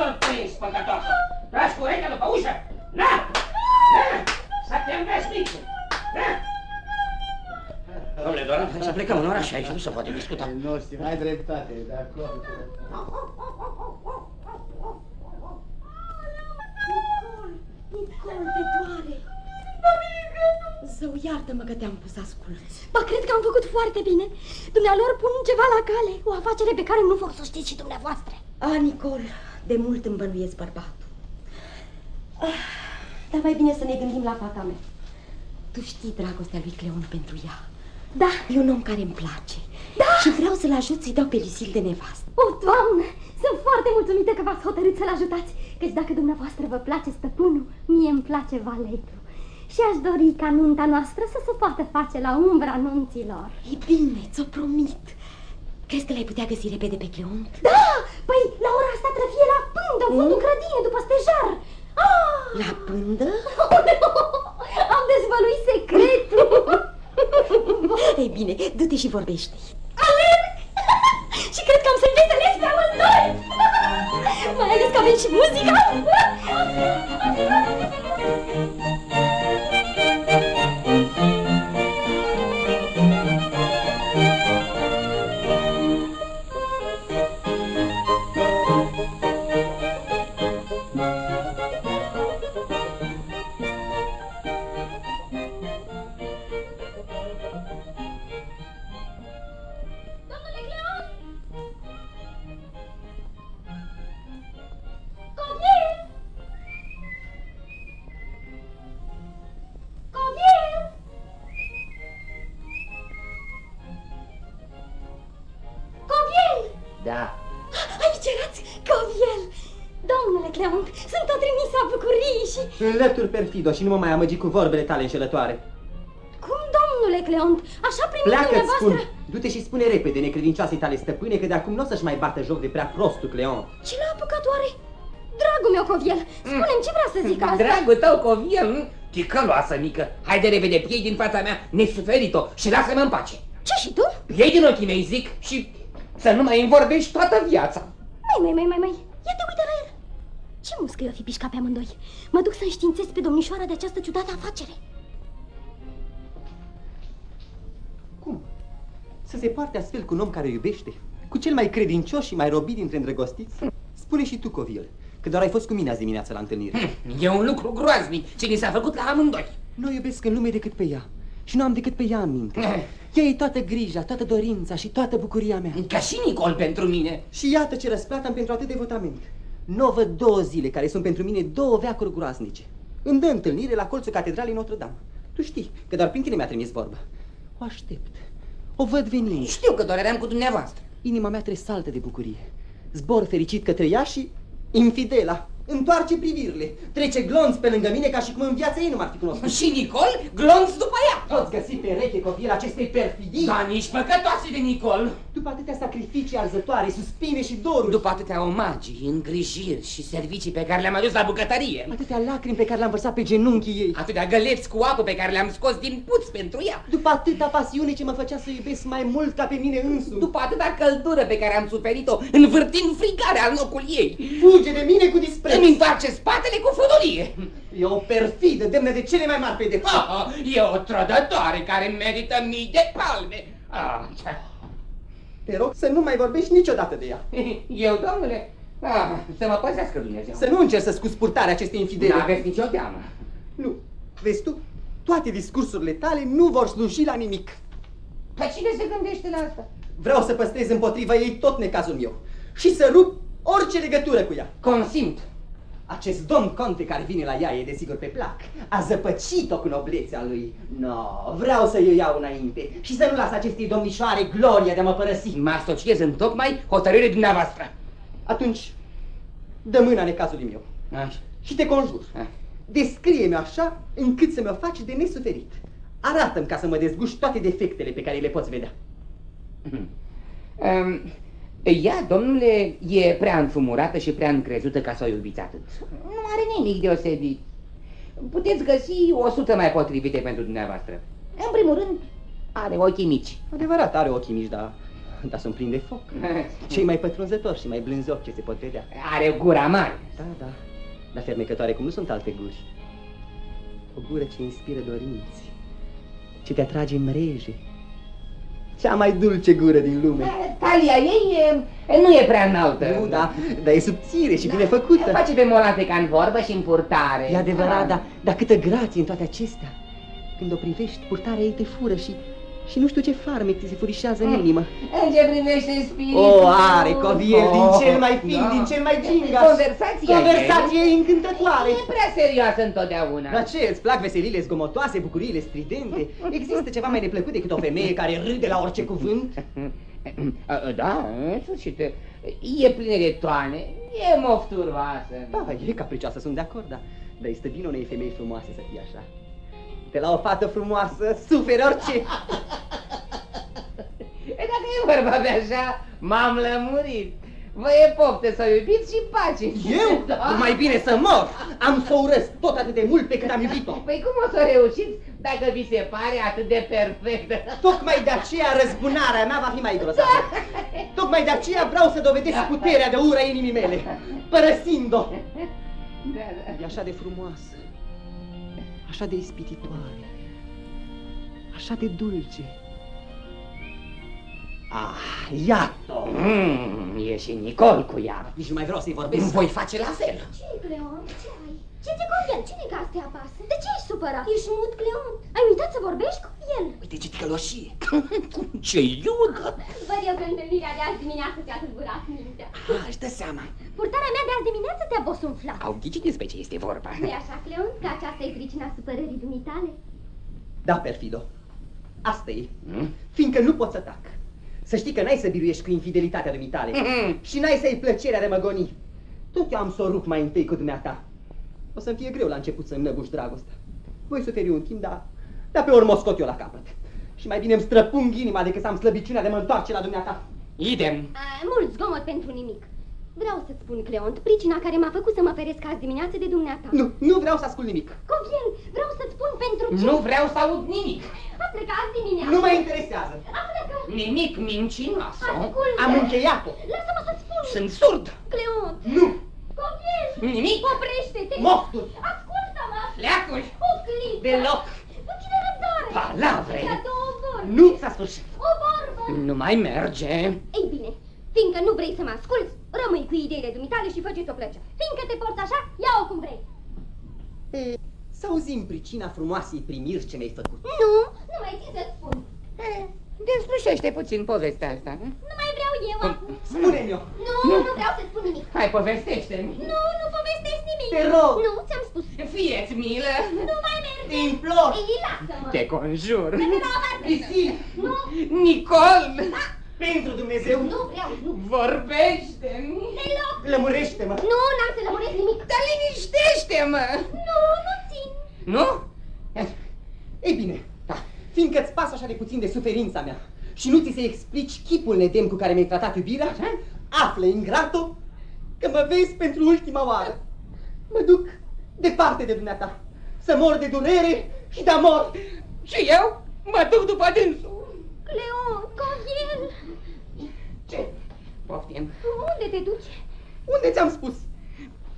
ți-o prins, păcătoasă? Tragi cu urechea după ușă? Na! Na! Să te învestiți! Na! Domnule Doran, hai să plecăm în oraș, aici nu se poate discuta. Nu știu, ai dreptate, de acord. Nicol, te doare. Zău, iartă-mă că te-am pus ascult. Ba, cred că am făcut foarte bine. Dumnealor pun ceva la cale, o afacere pe care nu vor să știți și dumneavoastră. A, Nicol, de mult îmi bănuiesc bărbatul. Ah, dar mai bine să ne gândim la fata mea. Tu știi dragostea lui Cleon pentru ea. Da. E un om care îmi place. Da. Și vreau să-l ajut să-i dau pe Lisil de nevastă. O, Doamne, sunt foarte mulțumită că v-ați hotărât să-l ajutați, căci dacă dumneavoastră vă place stăpânul, mie îmi place valetul. Și aș dori ca nunta noastră să se poată face la umbra nunților. E bine, ți-o promit. Crezi că l-ai putea găsi repede pe Cleon? Da! Păi, la ora asta trebuie fie la pândă, în fundul grădinii, după stejar. Ah! La pândă? Am dezvăluit secretul. Ei bine, du-te și vorbește Alerg! și cred că am să-i veselesc pe amândoi! Mai ales că avem și muzica! Cleont, sunt o trimisă a bucuriei și... Înlături perfido și nu mă mai amăgi cu vorbele tale înșelătoare. Cum, domnule Cleont? Așa primit Pleacă-ți, dumneavoastră... spun! Du-te și spune repede necredincioasei tale stăpâne că de acum nu o să-și mai bată joc de prea prostul Cleon. Ce l-a apucat oare? Dragul meu, Coviel, spune-mi ce vrea să zic asta. Dragul tău, Coviel, nu? Ticăloasă mică, hai de repede, piei din fața mea nesuferit-o și lasă-mă în pace. Ce și tu? Piei din ochii mei, zic, și să nu mai învorbești toată viața. Mai, mai, mai, mai, mai. Ia te uite la el. Ce muscă o fi pișca pe amândoi? Mă duc să înștiințez pe domnișoara de această ciudată afacere. Cum? Să se poarte astfel cu un om care iubește? Cu cel mai credincios și mai robit dintre îndrăgostiți? Spune și tu, Covil, că doar ai fost cu mine azi dimineața la întâlnire. E un lucru groaznic ce ni s-a făcut la amândoi. Nu o iubesc în lume decât pe ea. Și nu am decât pe ea în minte. Ea e toată grija, toată dorința și toată bucuria mea. Ca și Nicol pentru mine. Și iată ce răsplată am pentru atât devotament. Nu văd două zile care sunt pentru mine două veacuri groaznice. Îmi dă întâlnire la colțul catedralei Notre-Dame. Tu știi că doar prin tine mi-a trimis vorba. O aștept. O văd venind. Știu că doar eram cu dumneavoastră. Inima mea tresaltă de bucurie. Zbor fericit către ea și infidela. Întoarce privirile. Trece glonț pe lângă mine ca și cum în viața ei nu m-ar fi cunoscut. Și Nicol glonț după ea. Toți găsi pereche copil acestei perfidii. Da, nici păcătoase de Nicol. După atâtea sacrificii arzătoare, suspine și doruri. După atâtea omagii, îngrijiri și servicii pe care le-am adus la bucătărie. Atâtea lacrimi pe care le-am vărsat pe genunchii ei. Atâtea găleți cu apă pe care le-am scos din puț pentru ea. După atâta pasiune ce mă făcea să iubesc mai mult ca pe mine însumi. După atâta căldură pe care am suferit-o, învârtind frigarea în locul ei. Fuge de mine cu dispreț. Îmi întoarce spatele cu fudorie. E o perfidă, demnă de cele mai mari pedepse. Ah, e o trădătoare care merită mii de palme. Ah, Te rog să nu mai vorbești niciodată de ea. eu, domnule, ah, să mă păzească Dumnezeu. Să nu încerci să scuzi purtarea acestei infidele. N-aveți nicio teamă. Nu. Vezi tu? Toate discursurile tale nu vor sluji la nimic. Păi cine se gândește la asta? Vreau să păstrez împotriva ei tot necazul meu și să rup orice legătură cu ea. Consimt. Acest domn conte care vine la ea e desigur pe plac. A zăpăcit-o cu noblețea lui. No, vreau să eu iau înainte și să nu las acestei domnișoare gloria de a mă părăsi. Mă asociez în tocmai hotărâre dumneavoastră. Atunci, dă mâna necazului meu Așa. și te conjur. Ah. Descrie-mi așa încât să mă faci de nesuferit. Arată-mi ca să mă dezguși toate defectele pe care le poți vedea. Um, ea, domnule, e prea înfumurată și prea încrezută ca să o iubiți atât. Nu are nimic deosebit. Puteți găsi o sută mai potrivite pentru dumneavoastră. În primul rând, are ochii mici. Adevărat, are ochii mici, dar dar sunt plini de foc. Cei mai pătrunzători și mai blânzochi ce se pot vedea. Are gura mare. Da, da, dar fermecătoare cum nu sunt alte guri. O gură ce inspiră dorinți, ce te atrage în mreje. Cea mai dulce gură din lume. Talia ei e, nu e prea înaltă. Nu, da, dar e subțire și bine făcută. Face pe molate ca în vorbă și în purtare. E adevărat, dar da, câtă grație în toate acestea. Când o privești, purtarea ei te fură și și nu știu ce farmec ți se furișează în inimă. În ce privește spiritul... O, are coviel oh, din cel mai fin, da. din cel mai gingaș. Conversația Conversația e încântătoare. E prea serioasă întotdeauna. Dar ce, îți plac veselile zgomotoase, bucuriile stridente? Există ceva mai neplăcut decât o femeie care râde la orice cuvânt? Da, în sfârșit, e plină de toane, e mofturoasă. Da, e capricioasă, sunt de acord, dar, dar este bine unei femei frumoase să fie așa. De la o fată frumoasă, suferi orice. E dacă e vorba de așa, m-am lămurit. Vă e pofte să iubiți și pace. Eu? Da. Mai bine să mor. Am să o urăsc tot atât de mult pe cât am iubit-o. Păi cum o să reușiți dacă vi se pare atât de perfectă? Tocmai de aceea răzbunarea mea va fi mai grozavă. Tocmai de aceea vreau să dovedesc puterea de ura inimii mele, părăsind-o. Da, da. E așa de frumoasă așa de ispititoare, așa de dulce. Ah, iată! Mm, e și Nicol cu ea. Nici nu mai vreau să-i vorbesc. Voi face la fel. Ce, Cleon? Ce ai? Ce te convien? Cine ca să te apasă? De ce ești supărat? Ești mut, Cleon? Ai uitat să vorbești cu el? Uite ce ticăloșie! ce iudă! Văd eu că întâlnirea de azi dimineață ți-a tulburat mintea. Ah, își dă seama. Purtarea mea de azi dimineață te-a bosunflat. Au ghicit despre ce este vorba. nu așa, Cleon? Că aceasta e pricina supărării dumitale? Da, Perfido. Asta e. Hmm? Fiindcă nu pot să tac. Să știi că n-ai să biruiești cu infidelitatea dumitale mm și n-ai să-i plăcerea de mă goni. Tot eu am să o rup mai întâi cu dumneata. O să-mi fie greu la început să înnăbuși dragostea. Voi suferi un timp, dar, dar pe urmă o scot eu la capăt. Și mai bine îmi străpung inima decât să am slăbiciunea de mă întoarce la dumneata. Idem. A, mult zgomot pentru nimic. Vreau să-ți spun, Cleont, pricina care m-a făcut să mă feresc azi dimineață de dumneata. Nu, nu vreau să ascult nimic. Coviel, vreau să-ți spun pentru ce... Nu vreau să aud nimic. A plecat azi dimineață. Nu mă interesează. A plecat. Nimic mincinoasă. Ascultă. Am încheiat-o. Lasă-mă să-ți spun. Sunt surd. Cleont. Nu. Coviel. Nimic. Oprește-te. Moftul. Ascultă-mă. Leacuri. O clipă. Deloc. Puțină răbdare. Palavre. La două vorbe. Nu s-a sfârșit. O vorbă. Nu mai merge. Ei bine, fiindcă nu vrei să mă asculți, rămâi cu ideile dumitale și fă ce-ți o plăcea. Fiindcă te porți așa, ia-o cum vrei. E, să auzim pricina frumoasei primiri ce mi-ai făcut. Nu, nu mai țin să-ți spun. Deslușește puțin povestea asta. Nu mai vreau eu acum. Spune-mi-o. Nu, nu, nu vreau să spun nimic. Hai, povestește-mi. Nu, nu povestesc nimic. Te rog. Nu, ți-am spus. Fie-ți milă. Nu mai merge. Te implor. Ei, lasă-mă. Te conjur. Merge la o parte. Isil. Nu, Nicol. Pentru Dumnezeu. nu vreau, nu. Vorbește-mi. Deloc. Lămurește-mă. Nu, n-am să lămuresc nimic. Dar liniștește-mă. Nu, nu țin. Nu? Ei bine, da. fiindcă îți pasă așa de puțin de suferința mea și nu ți se explici chipul nedemn cu care mi-ai tratat iubirea, află, ingrato, că mă vezi pentru ultima oară. Mă duc departe de dumneata, să mor de durere și de amor. Și eu mă duc după dânsul. Cleon, Coviel. Ce? Poftim. Unde te duci? Unde ți-am spus?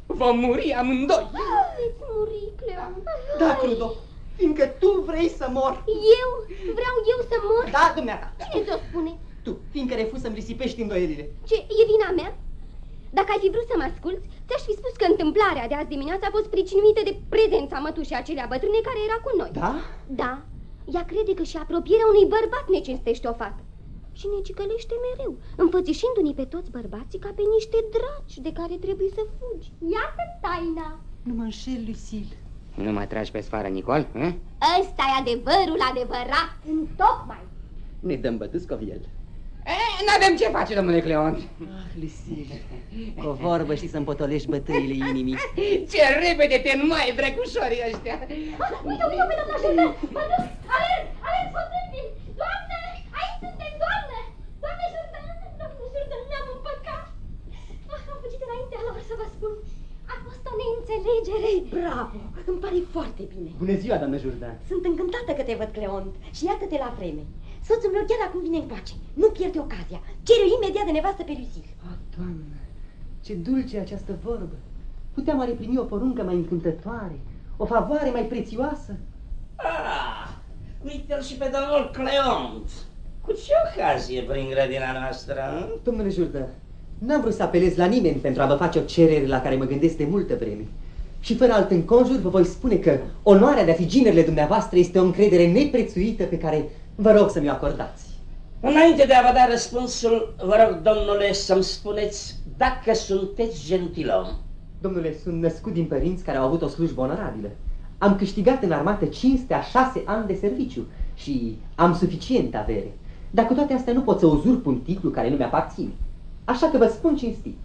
Vom muri amândoi. Veți muri, Cleon. Da, Crudo, fiindcă tu vrei să mor. Eu? Vreau eu să mor? Da, dumneata. Cine ți-o spune? Tu, fiindcă refuzi să-mi risipești îndoielile. Ce, e vina mea? Dacă ai fi vrut să mă asculți, ți-aș fi spus că întâmplarea de azi dimineața a fost pricinuită de prezența mătușii acelea bătrâne care era cu noi. Da? Da. Ea crede că și apropierea unui bărbat necinstește o fată. Și ne cicălește mereu, înfățișându-ne pe toți bărbații ca pe niște draci de care trebuie să fugi. Iată taina. Nu mă înșel, Lucille. Nu mă tragi pe sfară, Nicol? Hă? Ăsta e adevărul adevărat. Întocmai. Ne dăm bătuți cu el. N-avem ce face, domnule Cleon. Ah, Lucille, cu o vorbă și să-mi potolești bătăile inimii. Ce repede te mai drăgușorii ăștia. Ah, uite, uite, uite, doamna Jourdan, mă duc, alerg, alerg, fătându-mi. Doamnă, aici suntem, doamnă. Doamne Jourdan, doamne Jourdan, ne-am împăcat. Ah, am fugit înaintea lor să vă spun. A fost o neînțelegere. Bravo, îmi pare foarte bine. Bună ziua, doamnă Jourdan. Sunt încântată că te văd, Cleont, și iată-te la vreme. Soțul meu chiar acum vine încoace. Nu pierde ocazia. Cere imediat de nevastă pe Lucille. Ah, doamnă, ce dulce e această vorbă. Puteam oare primi o poruncă mai încântătoare, o favoare mai prețioasă? Ah, uite-l și pe domnul Cleont. Cu ce ocazie prin grădina noastră? hă? Domnule Jourdain, n-am vrut să apelez la nimeni pentru a vă face o cerere la care mă gândesc de multă vreme. Și fără alt înconjur vă voi spune că onoarea de a fi ginerile dumneavoastră este o încredere neprețuită pe care vă rog să mi-o acordați. Înainte de a vă da răspunsul, vă rog, domnule, să-mi spuneți dacă sunteți gentilom. Domnule, sunt născut din părinți care au avut o slujbă onorabilă. Am câștigat în armată cinstea șase ani de serviciu și am suficient avere. Dar cu toate astea nu pot să uzurp un titlu care nu mi-aparține. Așa că vă spun cinstit,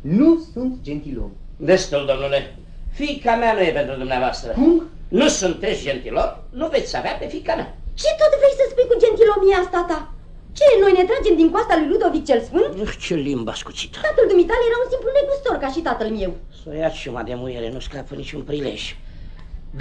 nu sunt gentilom. Destul, domnule. Fica mea nu e pentru dumneavoastră. Cum? Nu sunteți gentilom, nu veți avea pe fica mea. Ce tot vrei să spui cu gentilomia asta ta? Ce, noi ne tragem din coasta lui Ludovic cel Sfânt? Uh, Ce limbă ascuțită. Tatăl dumitale era un simplu negustor ca și tatăl meu. Să o ia ciuma de muiere, nu scapă niciun prilej.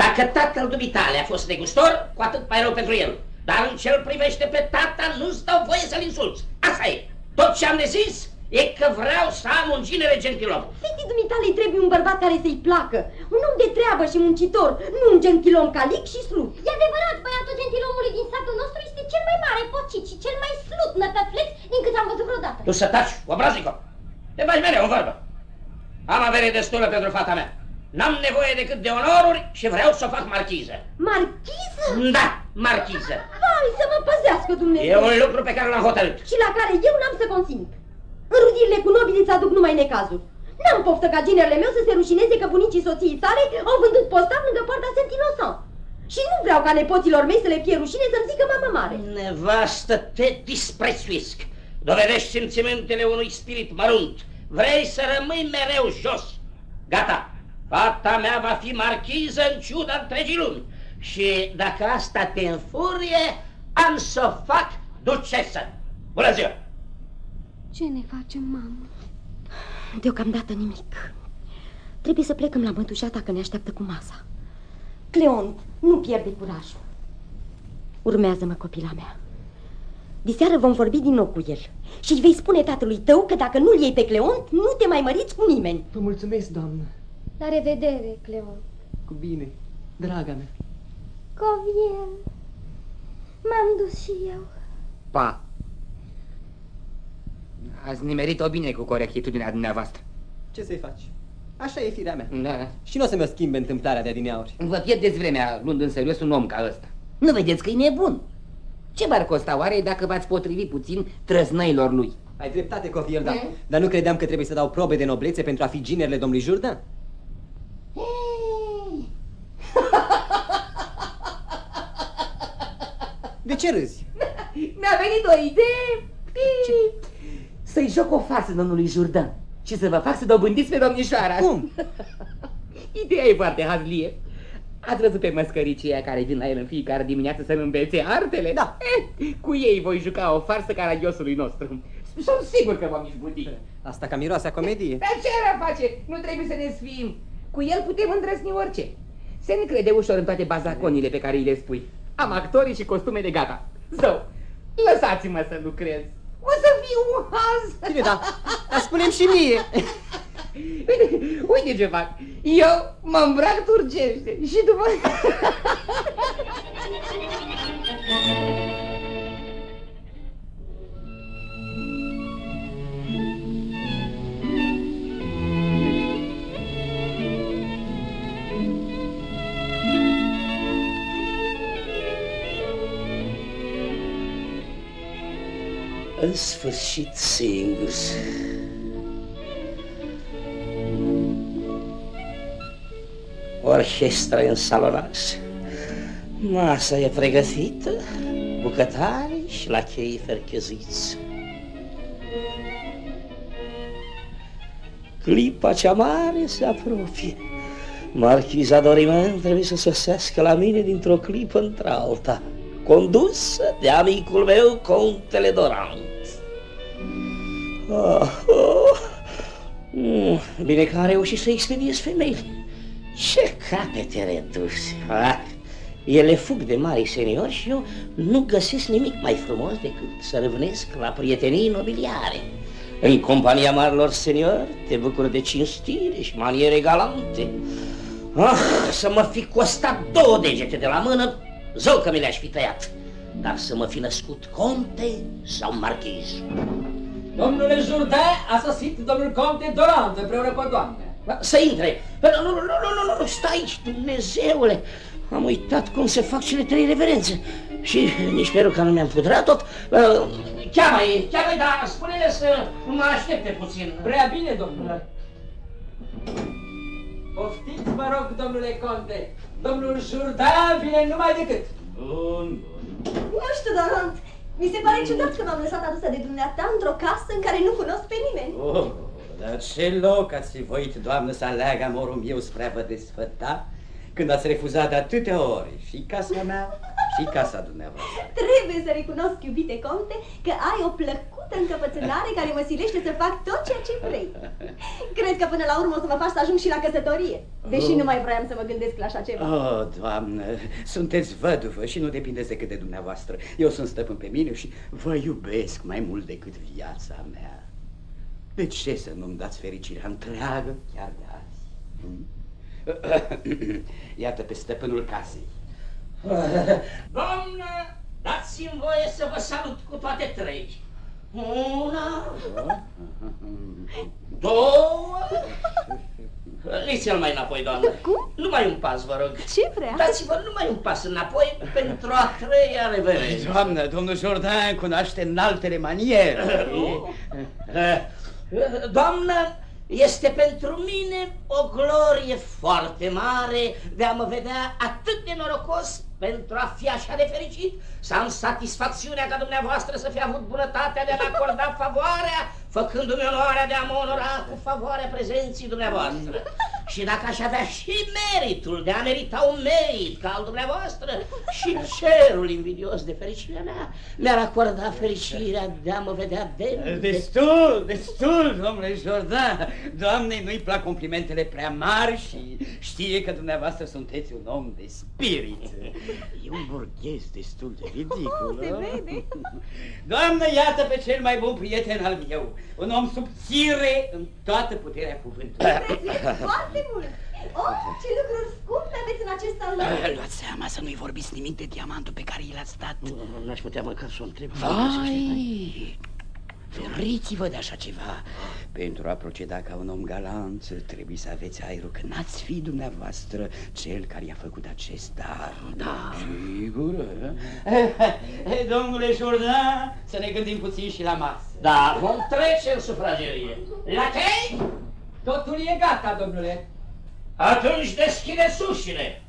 Dacă tatăl dumitale a fost negustor, cu atât mai rău pentru el. Dar în ce îl privește pe tata, nu-ți dau voie să-l insulți. Asta e. Tot ce am de zis e că vreau să am un ginere gentilom. Fetei dumitale îi trebuie un bărbat care să-i placă. Un om de treabă și muncitor, nu un gentilom calic și slut. E adevărat, băiatul gentilomului din satul nostru este cel mai mare pocit și cel mai slut nătăfleț din cât am văzut vreodată. Tu să taci, obrazico! Te bagi mereu în vorbă. Am avere destulă pentru fata mea. N-am nevoie decât de onoruri și vreau să o fac marchiză. Marchiză? Da, marchiză. Vai, să mă păzească Dumnezeu! E un lucru pe care l-am hotărât. Și la care eu n-am să consimt. Înrudirile cu nobilii îți aduc numai necazuri. N-am poftă ca ginerele meu să se rușineze că bunicii soției sale au vândut postav lângă poarta Saint-Innocent. Și nu vreau ca nepoților mei să le fie rușine să-mi zică mamă mare. Nevastă, te disprețuiesc. Dovedești simțimentele unui spirit mărunt. Vrei să rămâi mereu jos. Gata. Fata mea va fi marchiză în ciuda întregii lumi. Și dacă asta te înfurie, am să o fac ducesă. Bună ziua! Ce ne facem, mamă? Deocamdată nimic. Trebuie să plecăm la mătușata că ne așteaptă cu masa. Cleont, nu pierde curajul. Urmează-mă, copila mea. Diseară vom vorbi din nou cu el și îi vei spune tatălui tău că dacă nu-l iei pe Cleont, nu te mai măriți cu nimeni. Vă mulțumesc, doamnă. La revedere, Cleon. Cu bine, draga mea. Coviel. M-am dus și eu. Pa! Ați nimerit-o bine cu corectitudinea dumneavoastră. Ce să-i faci? Așa e firea mea. Da. Și nu o să-mi o schimbe întâmplarea de adineauri. Vă pierdeți vremea luând în serios un om ca ăsta. Nu vedeți că e nebun? Ce v-ar costa oare dacă v-ați potrivi puțin trăznăilor lui? Ai dreptate, Coviel, da. Mm. Dar nu credeam că trebuie să dau probe de noblețe pentru a fi ginerile domnului Jourdain. Ei, De ce râzi? Mi-a venit o idee Să-i joc o farsă domnului Jourdan Și să vă fac să dobândiți pe domnișoara Cum? Ideea e foarte hazlie Ați văzut pe măscăricii aia care vin la el în fiecare dimineață să-mi învețe artele? Da. Eh, cu ei voi juca o farsă caragiosului nostru Sunt sigur că vom izbuti Asta ca miroase a comedie. Dar ce ar face? Nu trebuie să ne sfim Cu el putem îndrăzni orice Se încrede ușor în toate bazaconile pe care îi le spui Am actorii și costumele gata Zău, lăsați-mă să lucrez O să fiu un haz Bine, da. Dar spunem și mie. Uite, uite ce fac Eu mă îmbrac turcește Și după... sfârșit singur. Orchestra e în salonaj. Masa e pregătită, bucătari și la chei fercheziți. Clipa cea mare se apropie. Marchiza Doriman trebuie să sosească la mine dintr-o clipă într-alta, condusă de amicul meu, contele Dorant. Oh, oh. Mm, bine că a reușit să expediez femeile. Ce capete reduse! Ah, ele fug de mari seniori și eu nu găsesc nimic mai frumos decât să răvnesc la prietenii nobiliare. În compania marilor seniori te bucuri de cinstire și maniere galante. Ah, să mă fi costat două degete de la mână, zău că mi le-aș fi tăiat. Dar să mă fi născut conte sau marchiz. Domnule Jourdain, a sosit domnul conte Dolant împreună cu o doamnă. Să intre! Nu, nu, nu, nu, nu, nu, stai aici, Dumnezeule! Am uitat cum se fac cele trei reverențe. Și nici peruca nu mi-am putrat tot. Cheamă-i, cheamă-i, dar spune-le să mă aștepte puțin. Prea bine, domnule. Poftiți, mă rog, domnule conte. Domnul Jourdain vine numai decât. Bun, bun. Nu știu, Dorant. Mi se pare ciudat că m-am lăsat adusă de dumneata într-o casă în care nu cunosc pe nimeni. Oh, dar ce loc ați fi voit, doamnă, să aleagă amorul meu spre a vă desfăta? când ați refuzat de atâtea ori și casa mea și casa dumneavoastră. Trebuie să recunosc, iubite conte, că ai o plăcută încăpățânare care mă silește să fac tot ceea ce vrei. Cred că până la urmă o să mă faci să ajung și la căsătorie, deși nu mai vroiam să mă gândesc la așa ceva. Oh, doamnă, sunteți văduvă și nu depindeți decât de dumneavoastră. Eu sunt stăpân pe mine și vă iubesc mai mult decât viața mea. De ce să nu-mi dați fericirea întreagă chiar de azi? Hmm? Iată pe stăpânul casei. Doamnă, dați-mi voie să vă salut cu toate trei. Una, două... Liți-l mai înapoi, doamnă. Cum? Numai un pas, vă rog. Ce vrea? Dați-vă numai un pas înapoi pentru a treia reverență. Doamnă, domnul Jordan cunoaște înaltele maniere. Doamnă, este pentru mine o glorie foarte mare de a mă vedea atât de norocos pentru a fi așa de fericit, să am satisfacțiunea ca dumneavoastră să fi avut bunătatea de a-mi acorda favoarea făcându-mi onoarea de a mă onora cu favoarea prezenții dumneavoastră. Și dacă aș avea și meritul de a merita un merit ca al dumneavoastră, și cerul invidios de fericirea mea mi-ar acorda fericirea de a mă vedea demn. Destul, destul, domnule Jordan. Doamnei nu-i plac complimentele prea mari și știe că dumneavoastră sunteți un om de spirit. E un burghez destul de ridicol. Oh, se vede. Doamnă, iată pe cel mai bun prieten al meu un om subțire în toată puterea cuvântului. Prețuiesc foarte mult. Oh, ce lucruri scumpe aveți în acest salon. Luați seama să nu-i vorbiți nimic de diamantul pe care i l-ați dat. N-aș putea măcar să o întreb. Vai! Feriți-vă de așa ceva. Pentru a proceda ca un om galant, trebuie să aveți aerul că n-ați fi dumneavoastră cel care i-a făcut acest dar. Da. Sigur. eh? Domnule Jourdan, să ne gândim puțin și la masă. Da, vom trece în sufragerie. La chei? Totul e gata, domnule. Atunci deschide ușile.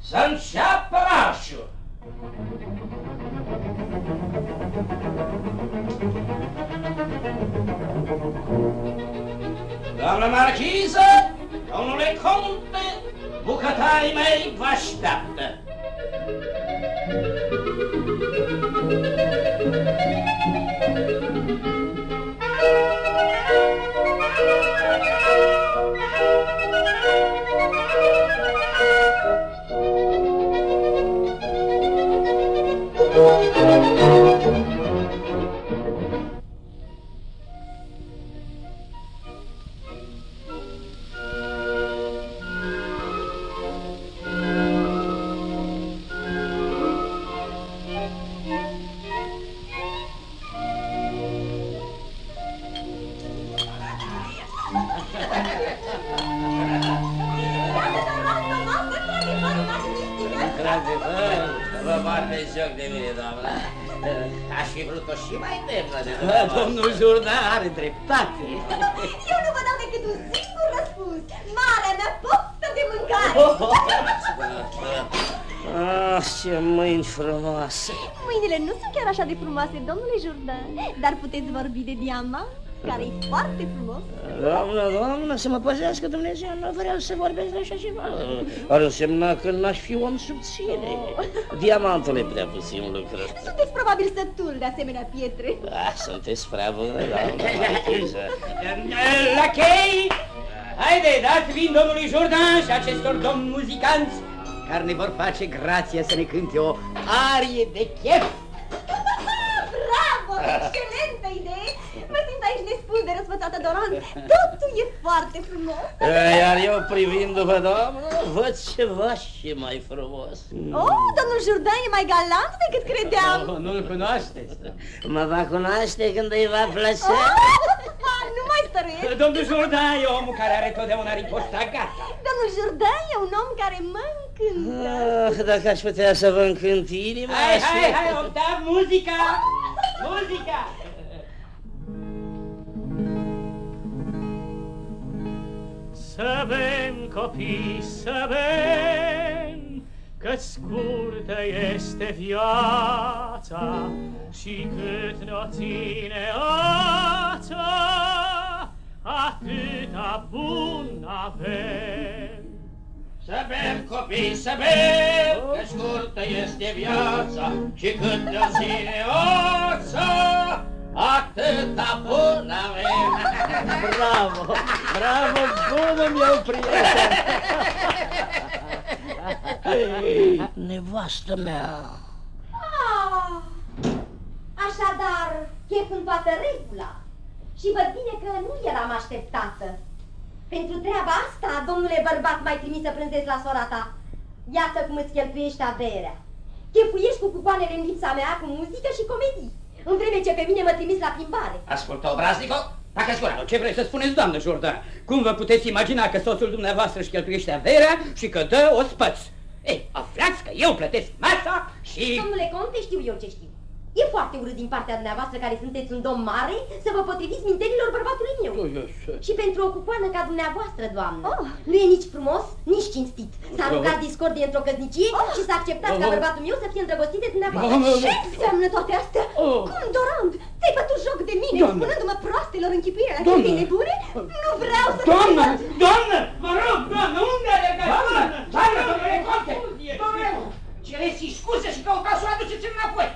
Să înceapă marșul. Doamnă marchiză, domnule conte, bucătarii mei vă așteaptă. Frumoase! Mâinile nu sunt chiar așa de frumoase, domnule Jourdan, dar puteți vorbi de diamant, care e foarte frumos. Doamnă, doamnă, să mă păzească Dumnezeu, nu vreau să vorbesc de așa ceva. Ar însemna că n-aș fi om subțire. Diamantul e prea puțin lucru. Sunteți probabil sătul de asemenea pietre. Ah, sunteți prea bună, doamnă marchiză. La chei! Haide, dați vin domnului Jordan și acestor domni muzicanți care ne vor face grația să ne cânte o arie de chef. Bravo! Excelentă idee! Mă simt aici nespus de răsfățată, Doran. Totul e foarte frumos. Iar eu privind după doamnă, văd ceva și mai frumos. Oh, domnul Jourdain e mai galant decât credeam. Oh, nu-l cunoașteți? Mă va cunoaște când îi va plăcea. Ah, nu mai stăruiesc. Domnul Jourdain e omul care are totdeauna riposta gata. Domnul Jourdain e un om care mă încântă. Ah, dacă aș putea să vă încânt inima... Hai, aș- hai, hai, Octav, muzica! Muzica! Să bem, copii, să bem, că scurtă este viața și cât ne-o ține ața, atâta bun avem. Să bem, copii, să bem, că scurtă este viața și cât de-o ține oța, atâta bun avem. Bravo, bravo, bună meu prieten! Nevastă mea, Ah, așadar, chef în toată regula. Și văd bine că nu eram așteptată. Pentru treaba asta, domnule bărbat, mai trimis să prânzezi la sora ta. Iată cum îți cheltuiești averea. Chefuiești cu cucoanele în lipsa mea cu muzică și comedii, în vreme ce pe mine mă trimis la plimbare. ascultă, obraznico, tacă gura. Ce vreți să spuneți, doamnă Jourdain? Cum vă puteți imagina că soțul dumneavoastră își cheltuiește averea și că dă o spăț? Ei, aflați că eu plătesc masa și... Domnule conte, știu eu ce știu. E foarte urât din partea dumneavoastră care sunteți un domn mare să vă potriviți mintenilor bărbatului meu. Și pentru o cucoană ca dumneavoastră, doamnă, Oh. nu e nici frumos, nici cinstit. S-a aruncat discordie într-o căsnicie și s-a acceptat ca bărbatul meu să fie îndrăgostit de dumneavoastră. Ce înseamnă toate astea? Cum, Dorand? Ți-ai bătut joc de mine, Doamnă. spunându-mă proastelor închipuire la Doamnă. chestii nebune? Nu vreau să... Doamnă! Doamnă! Vă rog, doamnă, unde alergați? Doamnă, doamnă, domnule conte, domnule, cereți scuze și căutați să o aduceți înapoi.